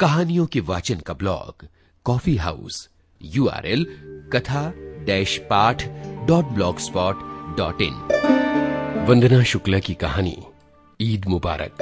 कहानियों के वाचन का blog, coffee house U R L कथा डैश पाठ dot blogspot dot in. Vandana Shukla की कहानी, ईद मुबारक।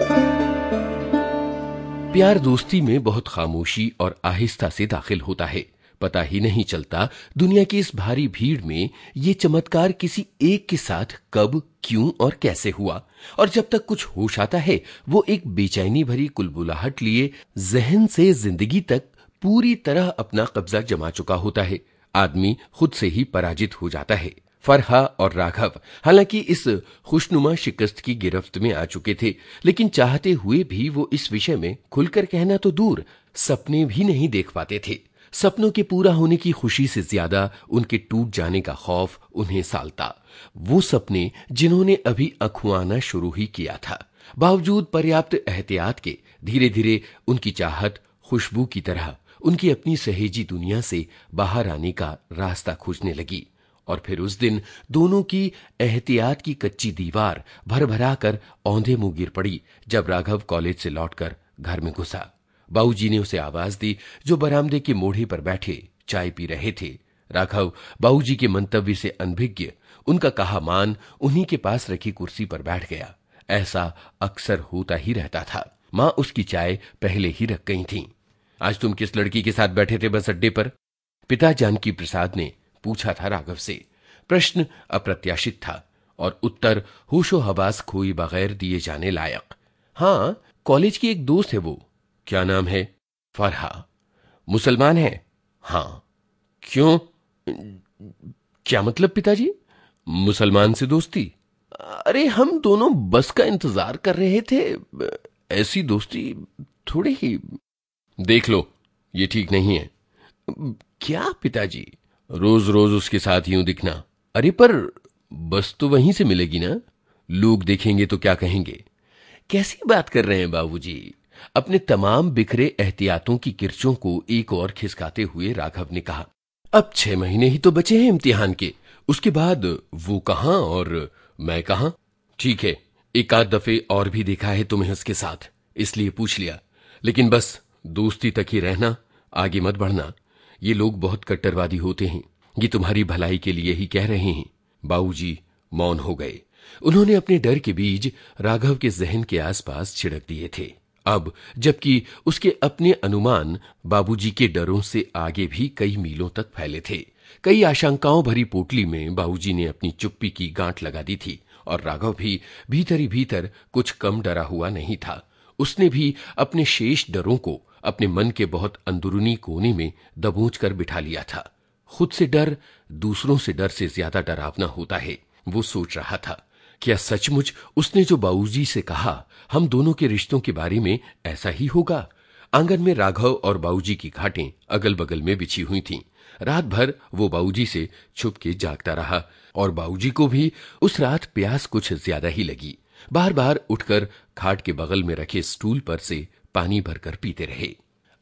प्यार दोस्ती में बहुत खामोशी और आहिस्ता से दाखिल होता है। पता ही नहीं चलता दुनिया की इस भारी भीड़ में ये चमत्कार किसी एक के साथ कब, क्यों और कैसे हुआ। और जब तक कुछ होश आता है, वो एक बेचैनी भरी कुलबुलाहट लिए जहन से ज़िंदगी तक पूरी तरह अपना कब्जा जमा चुका होता है। आदमी खुद से ही पराजित हो जाता है। फरहा और राघव हालाँकि इस खुशनुमा शिकस्त की गिरफ्त में आ चुके थे, लेकिन चाहते हुए भी वो इस विषय में खुलकर कहना तो दूर, सपने भी नहीं देख पाते थे। सपनों के पूरा होने की खुशी से ज़्यादा उनके टूट जाने का खौफ उन्हें सालता। वो सपने जिन्होंने अभी अखुआना शुरू ही किया था। बावजूद पर्याप्त एहतियात के धीरे धीरे उनकी चाहत, खुशबू की तरह उनकी अपनी सहेजी दुनिया से बाहर आने का रास्ता खोजने लगी। और फिर उस दिन दोनों की एहतियात की कच्ची दीवार भर भरा कर औंधे मुँह गिर पड़ी जब राघव कॉलेज से लौटकर घर में घुसा। बाबूजी ने उसे आवाज़ दी, जो बरामदे के मोढ़े पर बैठे, चाय पी रहे थे। राघव बाबूजी के मंतव्य से अनभिज्ञ, उनका कहा मान उन्हीं के पास रखी कुर्सी पर बैठ गया। ऐसा अक्सर होता ही रहता था। माँ उसकी चाय पहले ही रख गई थी। आज तुम किस लड़की के साथ बैठे थे बस अड्डे पर? पिता जानकी प्रसाद ने पूछा था राघव से। प्रश्न अप्रत्याशित था और उत्तर होशो हवास खोई बगैर दिए जाने लायक। हाँ, कॉलेज की एक दोस्त है वो। क्या नाम है? फरहा। मुसलमान है? हाँ। क्यों? क्या मतलब पिताजी? मुसलमान से दोस्ती? अरे, हम दोनों बस का इंतज़ार कर रहे थे। ऐसी दोस्ती थोड़ी ही देख लो, ये ठीक नहीं है। क्या पिताजी? रोज रोज उसके साथ यूँ दिखना। अरे, पर बस तो वहीं से मिलेगी ना? लोग देखेंगे तो क्या कहेंगे? कैसी बात कर रहे हैं बाबूजी? अपने तमाम बिखरे एहतियातों की किरचों को एक और खिसकाते हुए राघव ने कहा, अब छह महीने ही तो बचे हैं इम्तिहान के। उसके बाद वो कहा और मैं कहा? ठीक है, एक आध दफे और भी देखा है तुम्हें उसके साथ, इसलिए पूछ लिया। लेकिन बस दोस्ती तक ही रहना, आगे मत बढ़ना। ये लोग बहुत कट्टरवादी होते हैं, ये तुम्हारी भलाई के लिए ही कह रहे हैं। बाबूजी मौन हो गए। उन्होंने अपने डर के बीज राघव के जहन के आसपास छिड़क दिए थे। अब, जबकि उसके अपने अनुमान बाबूजी के डरों से आगे भी कई मीलों तक फैले थे। कई आशंकाओं भरी पोटली में बाबूजी ने अपनी चुप्पी की गांठ लगा दी थी और राघव भी भीतर भीतर कुछ कम डरा हुआ नहीं था। उसने भी अपने शेष डरों को अपने मन के बहुत अंदरूनी कोने में दबोच कर बिठा लिया था। खुद से डर दूसरों से डर से ज़्यादा डरावना होता है, वो सोच रहा था। क्या सचमुच उसने जो बाबूजी से कहा, हम दोनों के रिश्तों के बारे में ऐसा ही होगा? आँगन में राघव और बाबूजी की घाटें अगल बगल में बिछी हुई थीं। रात भर वो बाबूजी से छुप के जागता रहा और बाबूजी को भी उस रात प्यास कुछ ज़्यादा ही लगी। बार बार उठकर खाट के बगल में रखे स्टूल पर से पानी भरकर पीते रहे।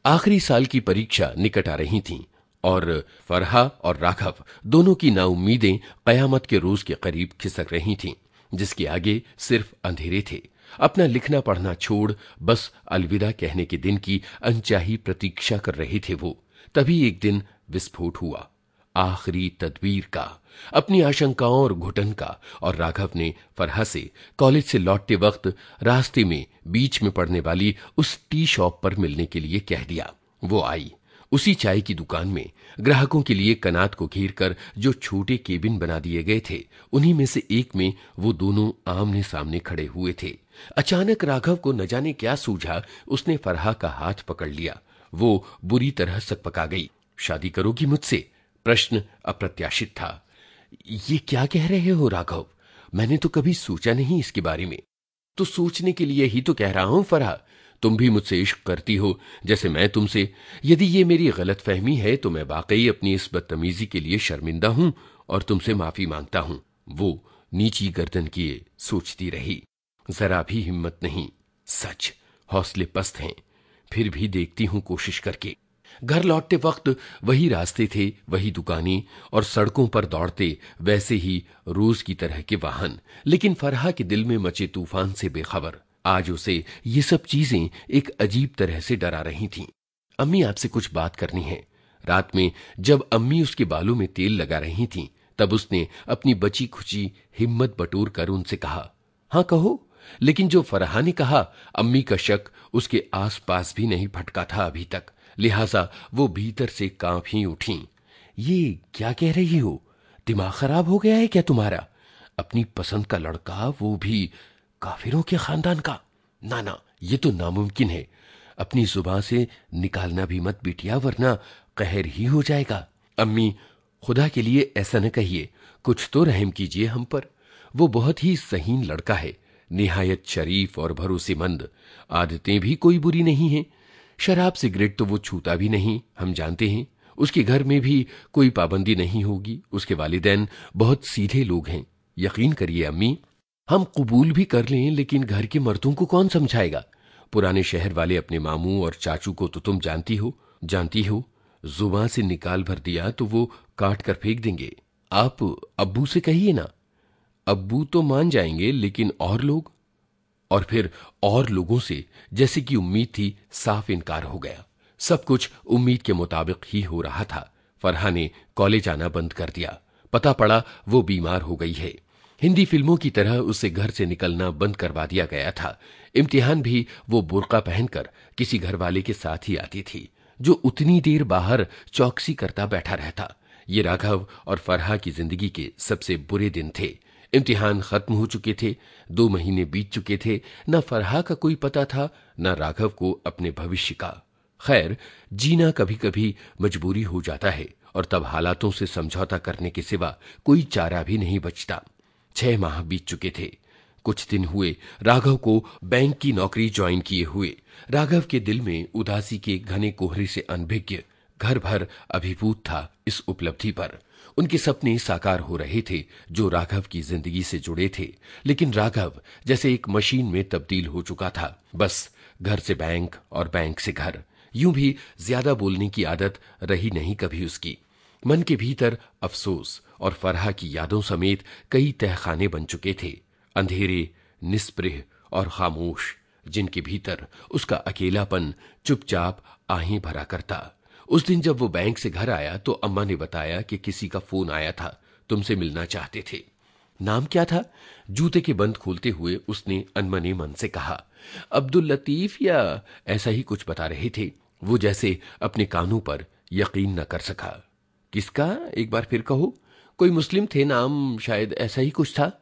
आखिरी साल की परीक्षा निकट आ रही थी और फरहा और राघव दोनों की नाउमीदें कयामत के रोज के करीब खिसक रही थीं। जिसके आगे सिर्फ़ अंधेरे थे। अपना लिखना पढ़ना छोड़, बस अलविदा कहने के दिन की अनचाही प्रतीक्षा कर रहे थे वो। तभी एक दिन विस्फोट हुआ। आखिरी तदबीर का, अपनी आशंकाओं और घुटन का, और राघव ने फरहा से कॉलेज से लौटते वक्त रास्ते में बीच में पड़ने वाली उस टी शॉप पर मिलने के लिए कह दिया। वो आई। उसी चाय की दुकान में ग्राहकों के लिए कनात को घेर कर जो छोटे केबिन बना दिए गए थे, उन्हीं में से एक में वो दोनों आमने सामने खड़े हुए थे। अचानक राघव को न जाने क्या सूझा, उसने फरहा का हाथ पकड़ लिया। वो बुरी तरह सकपका गई। शादी करोगी मुझसे? प्रश्न अप्रत्याशित था। ये क्या कह रहे हो राघव? मैंने तो कभी सोचा नहीं इसके बारे में। तो सोचने के लिए ही तो कह रहा हूँ फरहा। तुम भी मुझसे इश्क करती हो, जैसे मैं तुमसे। यदि ये मेरी गलत फहमी है तो मैं वाकई अपनी इस बदतमीजी के लिए शर्मिंदा हूँ और तुमसे माफ़ी माँगता हूँ। वो नीची गर्दन किए सोचती रही। जरा भी हिम्मत नहीं। सच, हौसले पस्त हैं। फिर भी देखती हूँ कोशिश करके। घर लौटते वक्त वही रास्ते थे, वही दुकानें और सड़कों पर दौड़ते वैसे ही रोज की तरह के वाहन। लेकिन फरहा के दिल में मचे तूफ़ान से बेखबर। आज उसे ये सब चीज़ें एक अजीब तरह से डरा रही थीं। अम्मी आपसे कुछ बात करनी है। रात में जब अम्मी उसके बालों में तेल लगा रही थीं, तब उसने अपनी बची खुची हिम्मत बटोर कर उनसे कहा हाँ कहो। लेकिन जो फरहा ने कहा अम्मी का शक उसके आसपास भी नहीं भटका था अभी तक। लिहाजा वो भीतर से काँप ही उठी। ये क्या कह रही हो? दिमाग खराब हो गया है क्या तुम्हारा? अपनी पसंद का लड़का वो भी काफिरों के खानदान का। ना ना, ये तो नामुमकिन है। अपनी ज़ुबान से निकालना भी मत बिटिया, वरना कहर ही हो जाएगा। अम्मी, खुदा के लिए ऐसा न कहिए। कुछ तो रहम कीजिए हम पर। वो बहुत ही सहीन लड़का है। निहायत शरीफ और भरोसेमंद। आदतें भी कोई बुरी नहीं है। शराब, सिगरेट तो वो छूता भी नहीं, हम जानते हैं। उसके घर में भी कोई पाबंदी नहीं होगी। उसके वालिदैन बहुत सीधे लोग हैं। यकीन करिए अम्मी हम कबूल भी कर लें, लेकिन घर के मर्दों को कौन समझाएगा? पुराने शहर वाले अपने मामू और चाचू को तो तुम जानती हो जानती हो। जुबा से निकाल भर दिया तो वो काट कर फेंक देंगे। आप अब्बू से कहिए ना। अब्बू तो मान जाएँगे, लेकिन और लोग? और फिर और लोगों से, जैसे कि उम्मीद थी, साफ़ इनकार हो गया। सब कुछ उम्मीद के मुताबिक ही हो रहा था। फरहा ने कॉलेज आना बंद कर दिया। पता पड़ा वो बीमार हो गई है। हिंदी फ़िल्मों की तरह उसे घर से निकलना बंद करवा दिया गया था। इम्तिहान भी वो बुरका पहनकर किसी घर वाले के साथ ही आती थी, जो उतनी देर बाहर चौकसी करता बैठा रहता। ये राघव और फरहा की ज़िंदगी के सबसे बुरे दिन थे। इम्तिहान खत्म हो चुके थे, दो महीने बीत चुके थे। न फरहा का कोई पता था, न राघव को अपने भविष्य का। खैर, जीना कभी कभी मजबूरी हो जाता है और तब हालातों से समझौता करने के सिवा कोई चारा भी नहीं बचता। छह माह बीत चुके थे। कुछ दिन हुए, राघव को बैंक की नौकरी ज्वाइन किए हुए। राघव के दिल में उदासी के घने कोहरे से अनभिज्ञ घर भर अभिभूत था इस उपलब्धि पर। उनके सपने साकार हो रहे थे, जो राघव की ज़िंदगी से जुड़े थे। लेकिन राघव जैसे एक मशीन में तब्दील हो चुका था। बस, घर से बैंक और बैंक से घर। यूँ भी ज़्यादा बोलने की आदत रही नहीं कभी उसकी। मन के भीतर अफसोस और फरहा की यादों समेत कई तहखाने बन चुके थे। अंधेरे, निस्पृह और खामोश, जिनके भीतर उसका अकेलापन चुपचाप आहें भरा करता। उस दिन जब वो बैंक से घर आया तो अम्मा ने बताया कि किसी का फ़ोन आया था, तुमसे मिलना चाहते थे। नाम क्या था? जूते के बंद खोलते हुए उसने अनमने मन से कहा, अब्दुल लतीफ या ऐसा ही कुछ बता रहे थे, वो जैसे अपने कानों पर यकीन न कर सका। किसका? एक बार फिर कहो, कोई मुस्लिम थे नाम शायद ऐसा ही कुछ था?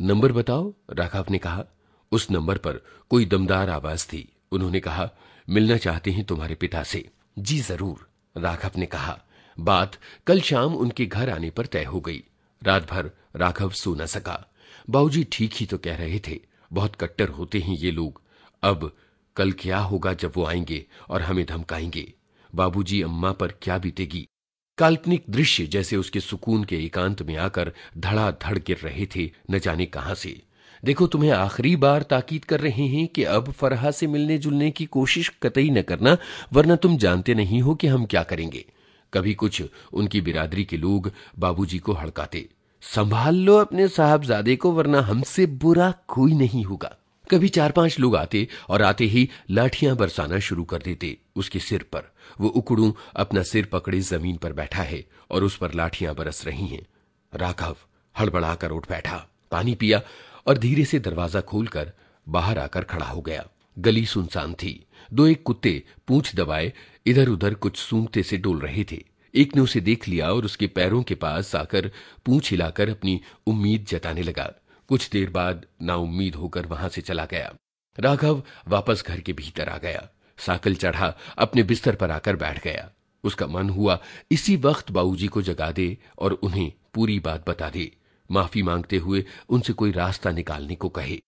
नंबर बताओ, राघव ने कहा। उस नंबर पर कोई दमदार आवाज़ थी। उन्होंने कहा, मिलना चाहते हैं तुम्हारे पिता से। जी ज़रूर, राघव ने कहा। बात कल शाम उनके घर आने पर तय हो गई। रात भर राघव सो न सका। बाबूजी ठीक ही तो कह रहे थे, बहुत कट्टर होते हैं ये लोग। अब कल क्या होगा जब वो आएँगे और हमें धमकाएँगे? बाबूजी अम्मा पर क्या बीतेगी? काल्पनिक दृश्य जैसे उसके सुकून के एकांत में आकर धड़ाधड़ गिर रहे थे, न जाने कहाँ से। देखो, तुम्हें आखिरी बार ताकीद कर रहे हैं कि अब फरहा से मिलने जुलने की कोशिश कतई न करना, वरना तुम जानते नहीं हो कि हम क्या करेंगे। कभी कुछ उनकी बिरादरी के लोग बाबूजी को हड़काते, संभाल लो अपने साहबजादे को, वरना हमसे बुरा कोई नहीं होगा। कभी चार पाँच लोग आते और आते ही लाठियाँ बरसाना शुरू कर देते उसके सिर पर। वो उकड़ू, अपना सिर पकड़े ज़मीन पर बैठा है और उस पर लाठियाँ बरस रही हैं। राघव हड़बड़ाकर उठ बैठा, पानी पिया और धीरे से दरवाज़ा खोलकर बाहर आकर खड़ा हो गया। गली सुनसान थी। दो एक कुत्ते पूछ दबाए इधर उधर कुछ सूंघते से डोल रहे थे। एक ने उसे देख लिया और उसके पैरों के पास आकर पूछ हिलाकर अपनी उम्मीद जताने लगा। कुछ देर बाद नाउम्मीद होकर वहाँ से चला गया। राघव वापस घर के भीतर आ गया। साकल चढ़ा, अपने बिस्तर पर आकर बैठ गया। उसका मन हुआ, इसी वक्त बाबूजी को जगा दे और उन्हें पूरी बात बता दे। माफ़ी मांगते हुए उनसे कोई रास्ता निकालने को कहे।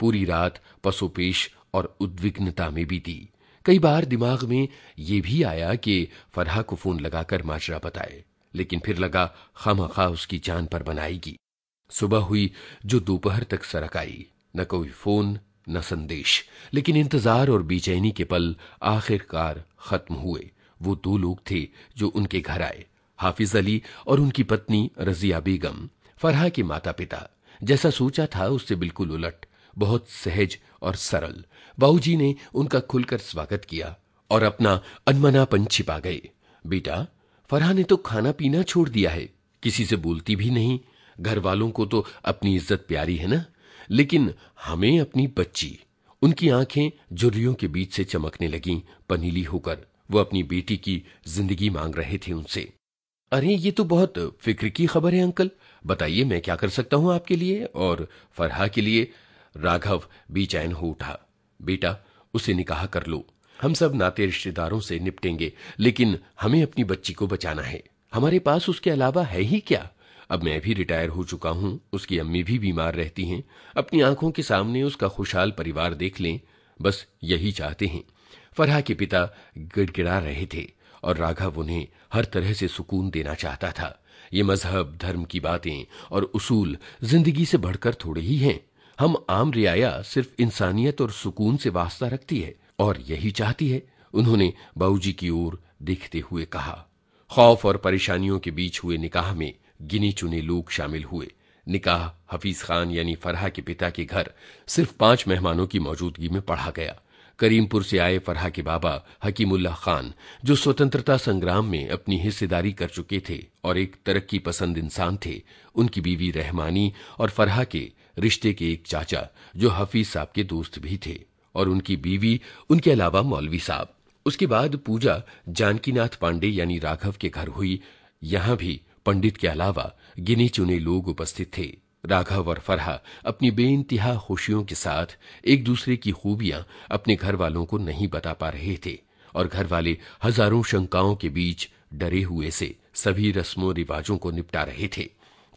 पूरी रात पसोपेश और उद्विग्नता में बीती। कई बार दिमाग में यह भी आया कि फरहा को फ़ोन लगाकर माजरा बताए, लेकिन फिर लगा खाम खा उसकी जान पर बनाएगी। सुबह हुई जो दोपहर तक सरक आई। न कोई फ़ोन न संदेश। लेकिन इंतज़ार और बेचैनी के पल आखिरकार खत्म हुए। वो दो लोग थे जो उनके घर आए, हाफिज अली और उनकी पत्नी रजिया बेगम, फरहा के माता पिता जैसा सोचा था उससे बिल्कुल उलट, बहुत सहज और सरल। बाबूजी ने उनका खुलकर स्वागत किया और अपना अनमनापन छिपा गए। बेटा, फरहा ने तो खाना पीना छोड़ दिया है। किसी से बोलती भी नहीं। घर वालों को तो अपनी इज़्ज़त प्यारी है ना? लेकिन हमें अपनी बच्ची, उनकी आँखें झुर्रियों के बीच से चमकने लगी, पनीली होकर। वो अपनी बेटी की ज़िंदगी मांग रहे थे उनसे। अरे, ये तो बहुत फ़िक्र की खबर है, अंकल। बताइए, मैं क्या कर सकता हूँ आपके लिए? और फरहा के लिए? राघव बेचैन हो उठा। बेटा, उसे निकाह कर लो। हम सब नाते रिश्तेदारों से निपटेंगे, लेकिन हमें अपनी बच्ची को बचाना है। हमारे पास उसके अलावा है ही क्या? अब मैं भी रिटायर हो चुका हूँ, उसकी अम्मी भी बीमार रहती हैं। अपनी आँखों के सामने उसका खुशहाल परिवार देख लें। बस यही चाहते हैं। फरहा के पिता गिड़गिड़ा रहे थे और राघव उन्हें हर तरह से सुकून देना चाहता था। ये मज़हब, धर्म की बातें और उसूल ज़िंदगी से बढ़कर थोड़े ही हैं। हम आम रियाया सिर्फ़ इंसानियत और सुकून से वास्ता रखती है और यही चाहती है, उन्होंने बाबूजी की ओर देखते हुए कहा। खौफ और परेशानियों के बीच हुए निकाह में गिने चुने लोग शामिल हुए। निकाह, हफीज खान यानी फरहा के पिता के घर सिर्फ़ पाँच मेहमानों की मौजूदगी में पढ़ा गया। करीमपुर से आए फरहा के बाबा हकीमुल्ला खान, जो स्वतंत्रता संग्राम में अपनी हिस्सेदारी कर चुके थे और एक तरक्की पसंद इंसान थे, उनकी बीवी रहमानी और फरहा के रिश्ते के एक चाचा, जो हफीज साहब के दोस्त भी थे और उनकी बीवी, उनके अलावा मौलवी साहब। उसके बाद पूजा जानकीनाथ पांडे यानी राघव के घर हुई। यहाँ भी पंडित के अलावा गिने चुने लोग उपस्थित थे। राघव और फरहा अपनी बेइंतहा खुशियों के साथ एक दूसरे की खूबियाँ अपने घर वालों को नहीं बता पा रहे थे और घर वाले हज़ारों शंकाओं के बीच डरे हुए से सभी रस्मों रिवाजों को निपटा रहे थे।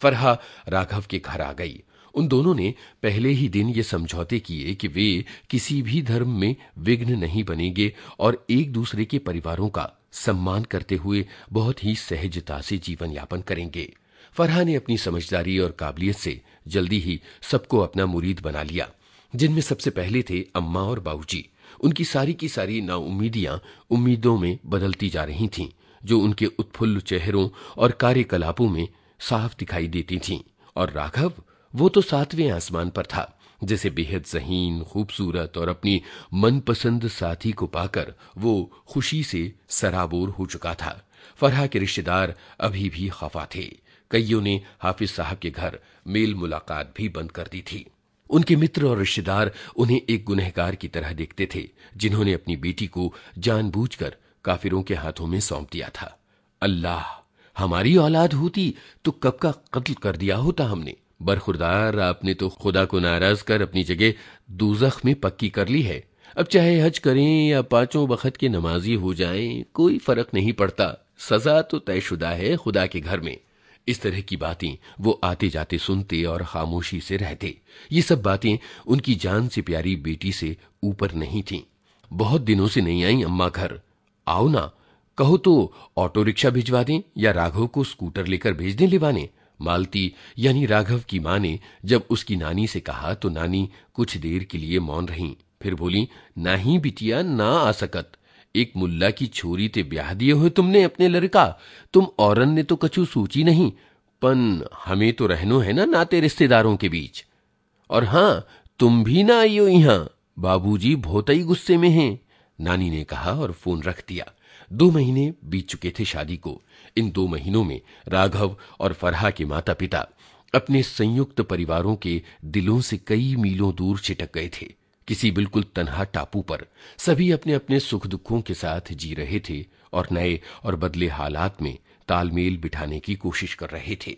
फरहा राघव के घर आ गई। उन दोनों ने पहले ही दिन ये समझौते किए कि वे किसी भी धर्म में विघ्न नहीं बनेंगे और एक दूसरे के परिवारों का सम्मान करते हुए बहुत ही सहजता से जीवन यापन करेंगे। फरहा ने अपनी समझदारी और काबिलियत से जल्दी ही सबको अपना मुरीद बना लिया, जिनमें सबसे पहले थे अम्मा और बाबूजी उनकी सारी की सारी नाउमीदियाँ उम्मीदों में बदलती जा रही थीं, जो उनके उत्फुल्ल चेहरों और कार्यकलापों में साफ़ दिखाई देती थीं। और राघव, वो तो सातवें आसमान पर था। जैसे बेहद जहीन, खूबसूरत और अपनी मनपसंद साथी को पाकर वो खुशी से सराबोर हो चुका था। फरहा के रिश्तेदार अभी भी खफा थे। कईयों ने हाफिज साहब के घर मेल मुलाकात भी बंद कर दी थी। उनके मित्र और रिश्तेदार उन्हें एक गुनहगार की तरह देखते थे, जिन्होंने अपनी बेटी को जानबूझकर काफिरों के हाथों में सौंप दिया था। अल्लाह, हमारी औलाद होती तो कब का कत्ल कर दिया होता हमने। बरखुरदार, आपने तो खुदा को नाराज़ कर अपनी जगह दूजख में पक्की कर ली है। अब चाहे हज करें या पाँचों वक्त के नमाजी हो जाएँ, कोई फ़र्क नहीं पड़ता। सजा तो तयशुदा है खुदा के घर में। इस तरह की बातें वो आते जाते सुनते और खामोशी से रहते। ये सब बातें उनकी जान से प्यारी बेटी से ऊपर नहीं थीं। बहुत दिनों से नहीं आई अम्मा घर। आओ ना, कहो तो ऑटो रिक्शा भिजवा दें या राघव को स्कूटर लेकर भेज दें लिवाने? मालती यानी राघव की माँ ने जब उसकी नानी से कहा तो नानी कुछ देर के लिए मौन रही। फिर बोली ना ही बिटिया, ना आ सकत। एक मुल्ला की छोरी ते ब्याह दिए हुए तुमने अपने लड़का। तुम औरन ने तो कछु सोची नहीं, पन हमें तो रहनो है ना नाते रिश्तेदारों के बीच। और हाँ, तुम भी ना आइयो यहाँ। बाबूजी बहुत ही गुस्से में हैं। नानी ने कहा और फ़ोन रख दिया। दो महीने बीत चुके थे शादी को। इन दो महीनों में राघव और फरहा के माता पिता अपने संयुक्त परिवारों के दिलों से कई मीलों दूर छिटक गए थे। किसी बिल्कुल तनहा टापू पर सभी अपने अपने सुख दुखों के साथ जी रहे थे और नए और बदले हालात में तालमेल बिठाने की कोशिश कर रहे थे।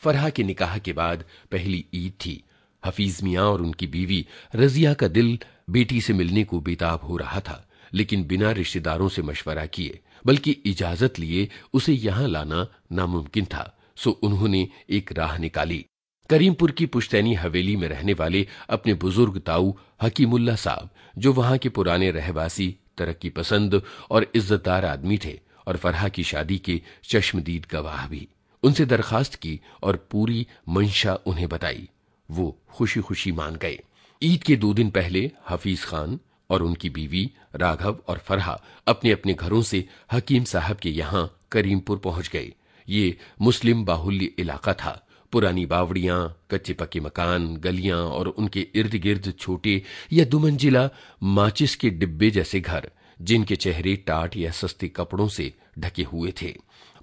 फरहा के निकाह के बाद पहली ईद थी। हफीज मियाँ और उनकी बीवी रजिया का दिल बेटी से मिलने को बेताब हो रहा था। लेकिन बिना रिश्तेदारों से मशवरा किए, बल्कि इजाज़त लिए उसे यहाँ लाना नामुमकिन था। सो उन्होंने एक राह निकाली। करीमपुर की पुश्तैनी हवेली में रहने वाले अपने बुज़ुर्ग ताऊ हकीमुल्ला साहब, जो वहाँ के पुराने रहवासी, तरक्की पसंद और इज्जतदार आदमी थे और फरहा की शादी के चश्मदीद गवाह भी। उनसे दरखास्त की और पूरी मंशा उन्हें बताई। वो खुशी खुशी मान गए। ईद के दो दिन पहले हफीज खान और उनकी बीवी, राघव और फरहा अपने अपने घरों से हकीम साहब के यहाँ करीमपुर पहुँच गए। ये मुस्लिम बाहुल्य इलाका था। पुरानी बावड़ियाँ कच्चे पक्के मकान, गलियाँ और उनके इर्द गिर्द छोटे या दुमंजिला माचिस के डिब्बे जैसे घर, जिनके चेहरे टाट या सस्ते कपड़ों से ढके हुए थे।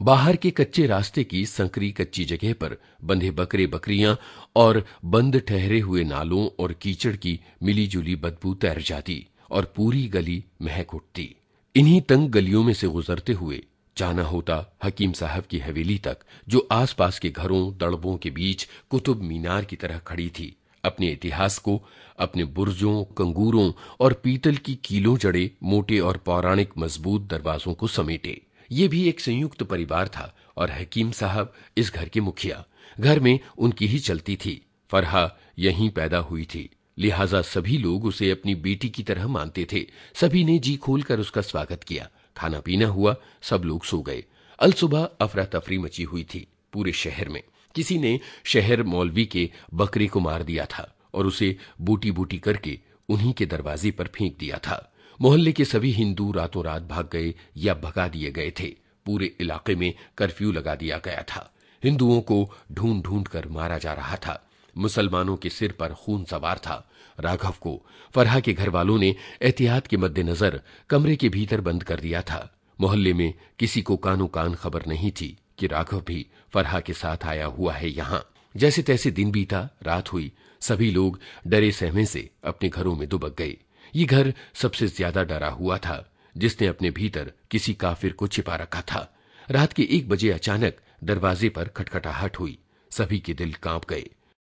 बाहर के कच्चे रास्ते की संकरी कच्ची जगह पर बंधे बकरे बकरियाँ और बंद ठहरे हुए नालों और कीचड़ की मिलीजुली बदबू तैर जाती। और पूरी गली महक उठती। इन्हीं तंग गलियों में से गुजरते हुए जाना होता हकीम साहब की हवेली तक, जो आसपास के घरों, दड़बों के बीच कुतुब मीनार की तरह खड़ी थी। अपने इतिहास को, अपने बुर्जों, कंगूरों और पीतल की कीलों जड़े मोटे और पौराणिक मज़बूत दरवाजों को समेटे। ये भी एक संयुक्त परिवार था और हकीम साहब इस घर के मुखिया। घर में उनकी ही चलती थी। फरहा यहीं पैदा हुई थी। लिहाजा सभी लोग उसे अपनी बेटी की तरह मानते थे। सभी ने जी खोलकर उसका स्वागत किया। खाना पीना हुआ, सब लोग सो गए। अल सुबह अफरा तफरी मची हुई थी पूरे शहर में। किसी ने शहर मौलवी के बकरे को मार दिया था और उसे बूटी बूटी करके उन्हीं के दरवाजे पर फेंक दिया था। मोहल्ले के सभी हिंदू रातों रात भाग गए या भगा दिए गए थे। पूरे इलाके में कर्फ्यू लगा दिया गया था। हिंदुओं को ढूंढ ढूंढ कर मारा जा रहा था। मुसलमानों के सिर पर खून सवार था। राघव को फरहा के घर वालों ने एहतियात के मद्देनजर कमरे के भीतर बंद कर दिया था। मोहल्ले में किसी को कानो कान खबर नहीं थी कि राघव भी फरहा के साथ आया हुआ है यहाँ। जैसे तैसे दिन बीता, रात हुई। सभी लोग डरे सहमे से अपने घरों में दुबक गए। ये घर सबसे ज़्यादा डरा हुआ था, जिसने अपने भीतर किसी काफिर को छिपा रखा था। रात के एक बजे अचानक दरवाजे पर खटखटाहट हुई। सभी के दिल काँप गए।